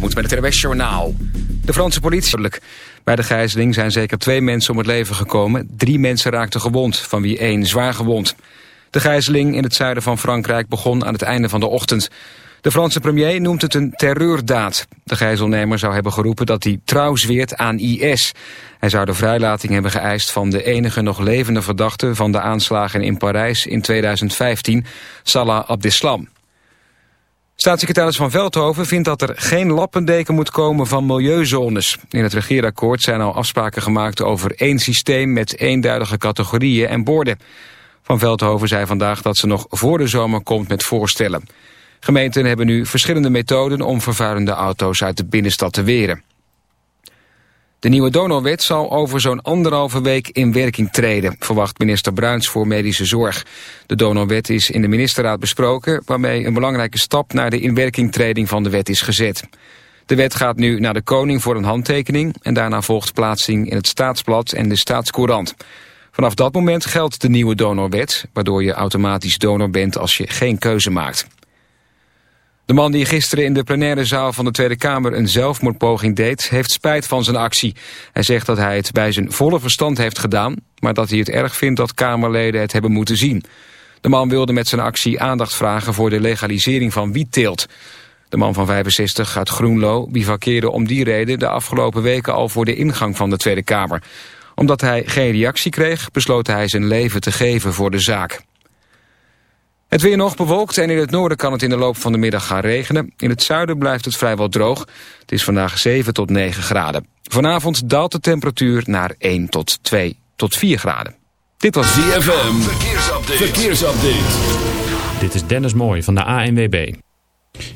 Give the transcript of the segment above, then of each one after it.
moet met het RWS Journaal. De Franse politie... Bij de gijzeling zijn zeker twee mensen om het leven gekomen. Drie mensen raakten gewond, van wie één zwaar gewond. De gijzeling in het zuiden van Frankrijk begon aan het einde van de ochtend. De Franse premier noemt het een terreurdaad. De gijzelnemer zou hebben geroepen dat hij trouw zweert aan IS. Hij zou de vrijlating hebben geëist van de enige nog levende verdachte... van de aanslagen in Parijs in 2015, Salah Abdeslam. Staatssecretaris Van Veldhoven vindt dat er geen lappendeken moet komen van milieuzones. In het regeerakkoord zijn al afspraken gemaakt over één systeem met eenduidige categorieën en borden. Van Veldhoven zei vandaag dat ze nog voor de zomer komt met voorstellen. Gemeenten hebben nu verschillende methoden om vervuilende auto's uit de binnenstad te weren. De nieuwe donorwet zal over zo'n anderhalve week in werking treden, verwacht minister Bruins voor Medische Zorg. De donorwet is in de ministerraad besproken, waarmee een belangrijke stap naar de inwerkingtreding van de wet is gezet. De wet gaat nu naar de koning voor een handtekening en daarna volgt plaatsing in het staatsblad en de staatscourant. Vanaf dat moment geldt de nieuwe donorwet, waardoor je automatisch donor bent als je geen keuze maakt. De man die gisteren in de plenaire zaal van de Tweede Kamer een zelfmoordpoging deed, heeft spijt van zijn actie. Hij zegt dat hij het bij zijn volle verstand heeft gedaan, maar dat hij het erg vindt dat Kamerleden het hebben moeten zien. De man wilde met zijn actie aandacht vragen voor de legalisering van wietteelt. De man van 65 uit Groenlo bivakkeerde om die reden de afgelopen weken al voor de ingang van de Tweede Kamer. Omdat hij geen reactie kreeg, besloot hij zijn leven te geven voor de zaak. Het weer nog bewolkt en in het noorden kan het in de loop van de middag gaan regenen. In het zuiden blijft het vrijwel droog. Het is vandaag 7 tot 9 graden. Vanavond daalt de temperatuur naar 1 tot 2 tot 4 graden. Dit was ZFM. Verkeersupdate. Verkeersupdate. Dit is Dennis Mooij van de ANWB.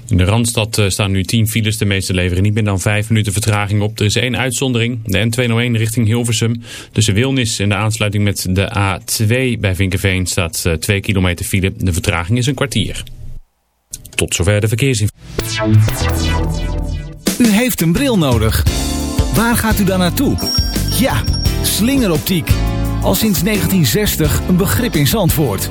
In de Randstad eh, staan nu 10 files. De meeste leveren niet meer dan 5 minuten vertraging op. Er is één uitzondering. De N201 richting Hilversum. Tussen Wilnis en de aansluiting met de A2 bij Vinkenveen staat 2 eh, kilometer file. De vertraging is een kwartier. Tot zover de verkeersinformatie. U heeft een bril nodig. Waar gaat u dan naartoe? Ja, slingeroptiek. Al sinds 1960 een begrip in Zandvoort.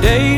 day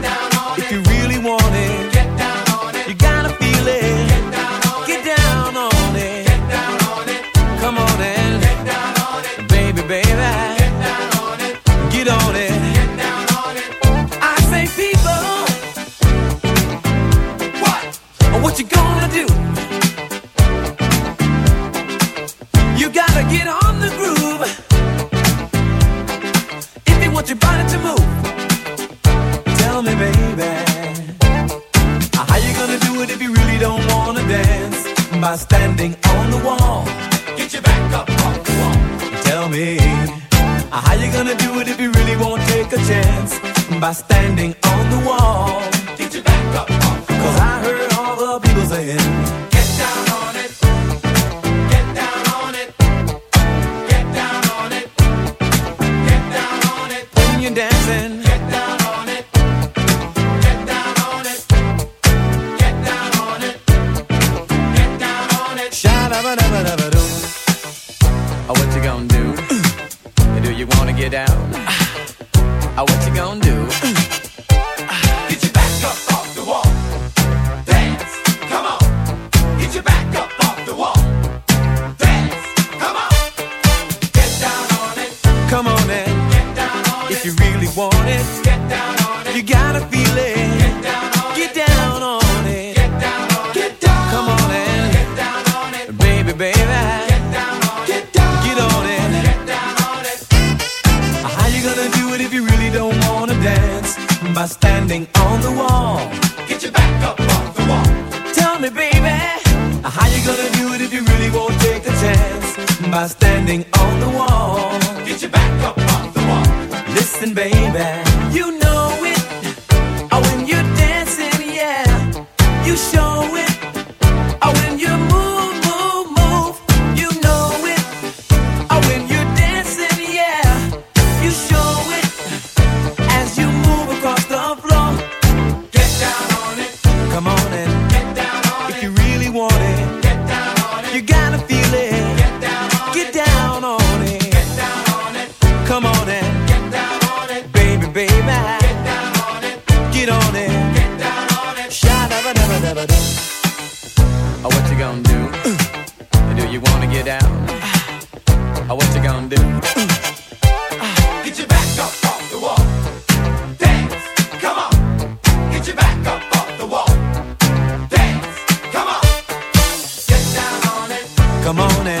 you dancing. Come on and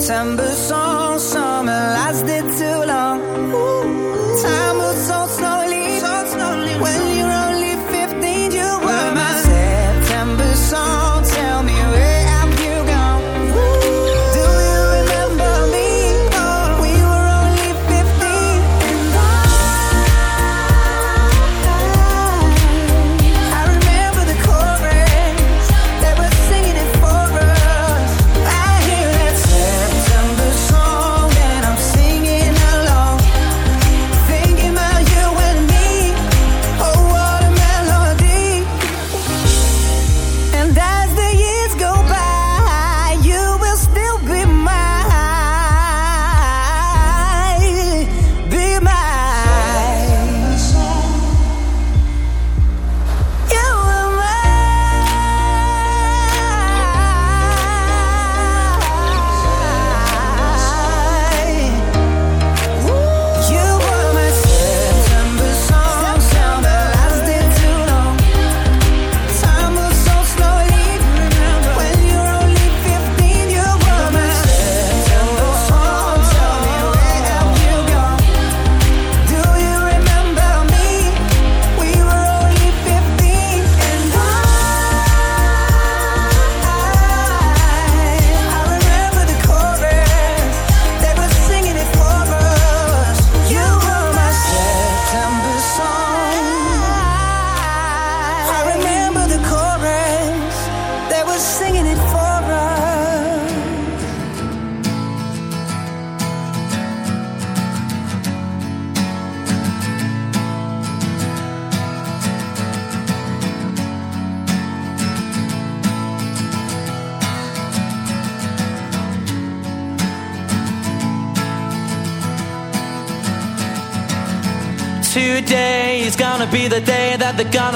September song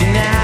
you now.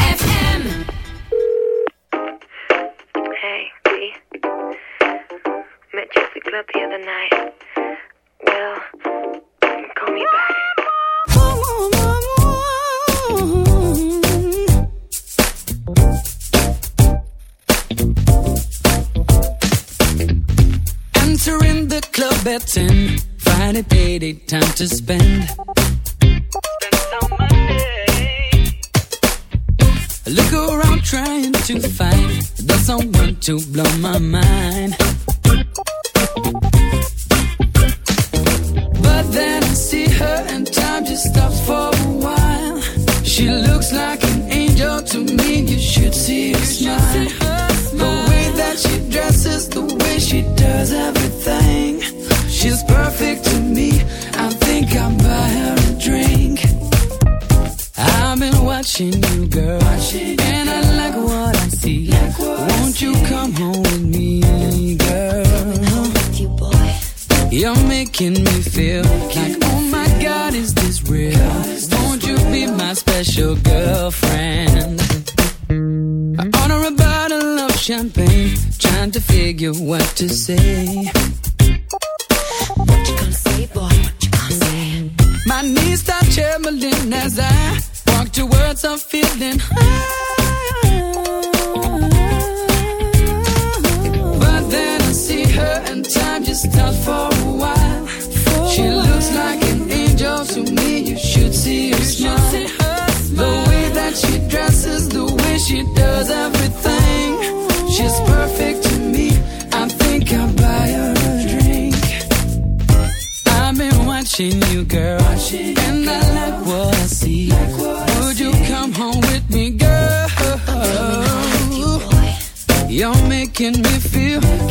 at. Friday, payday, time to spend. I look around trying to find the someone to blow my mind. But then I see her and time just stops for a while. She looks like an angel to me. You should see her smile. The way that she dresses, the way she does everything. She's perfect to me. I think I'll buy her a drink. I've been watching you, girl, and I like what I see. Won't you come home with me, girl? You're making me feel like, oh my God, is this real? Won't you be my special girlfriend? I order a bottle of champagne, trying to figure what to say. Trembling as I walk towards a feeling high. But then I see her and time just stops for a while. She looks like an angel to me. You should see her smile. The way that she dresses, the way she does everything. She's perfect to me. I think I'll buy her a drink. I've been watching you, girl, making me feel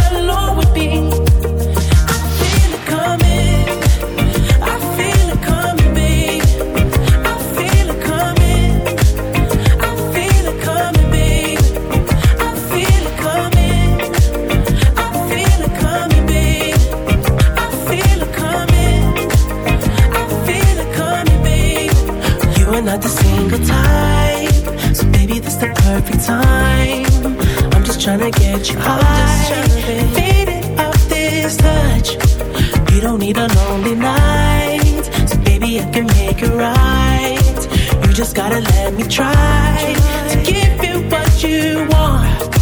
much. I faded off this touch. You don't need a lonely night, so baby I can make it right. You just gotta let me try to give you what you want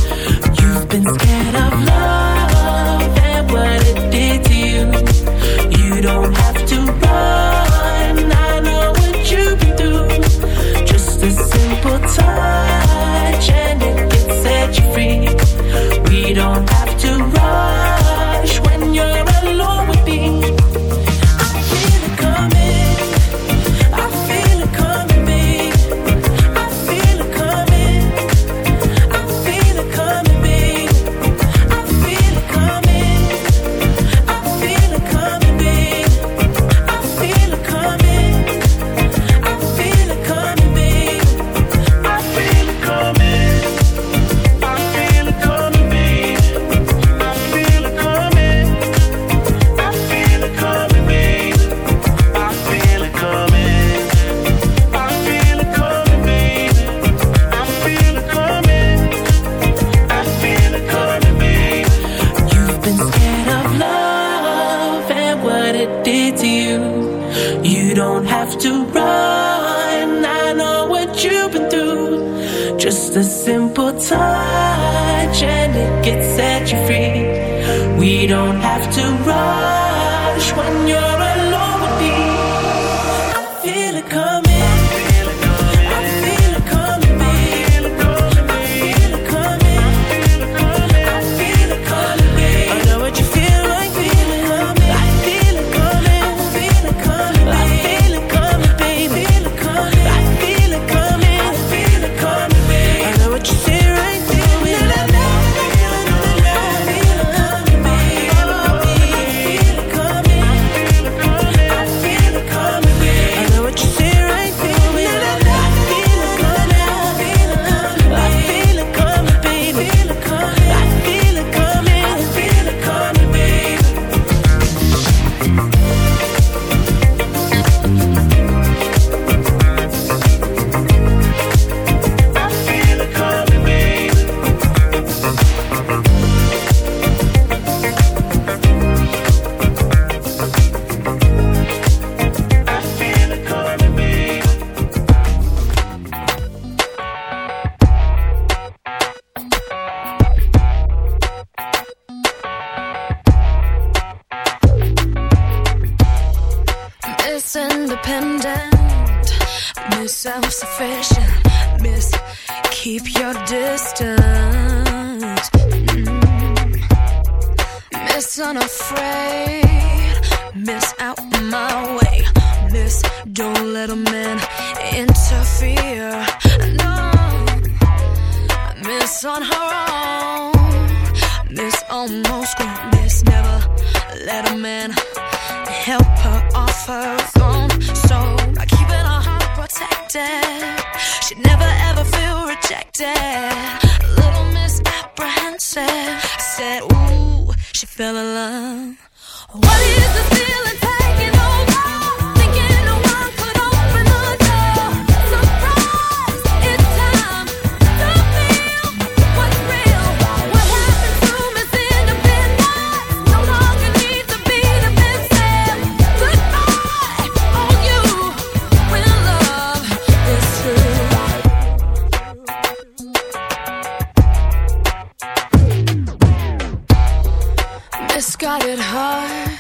tried it hard.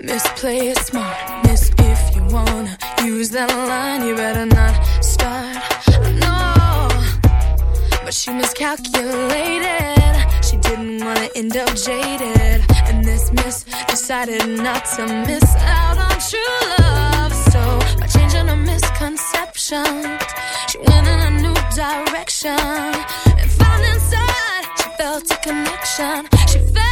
Miss, play it smart. Miss, if you wanna use that line, you better not start. No, but she miscalculated. She didn't wanna end up jaded. And this miss decided not to miss out on true love. So, by changing her misconceptions, she went in a new direction. And found inside, she felt a connection. She fell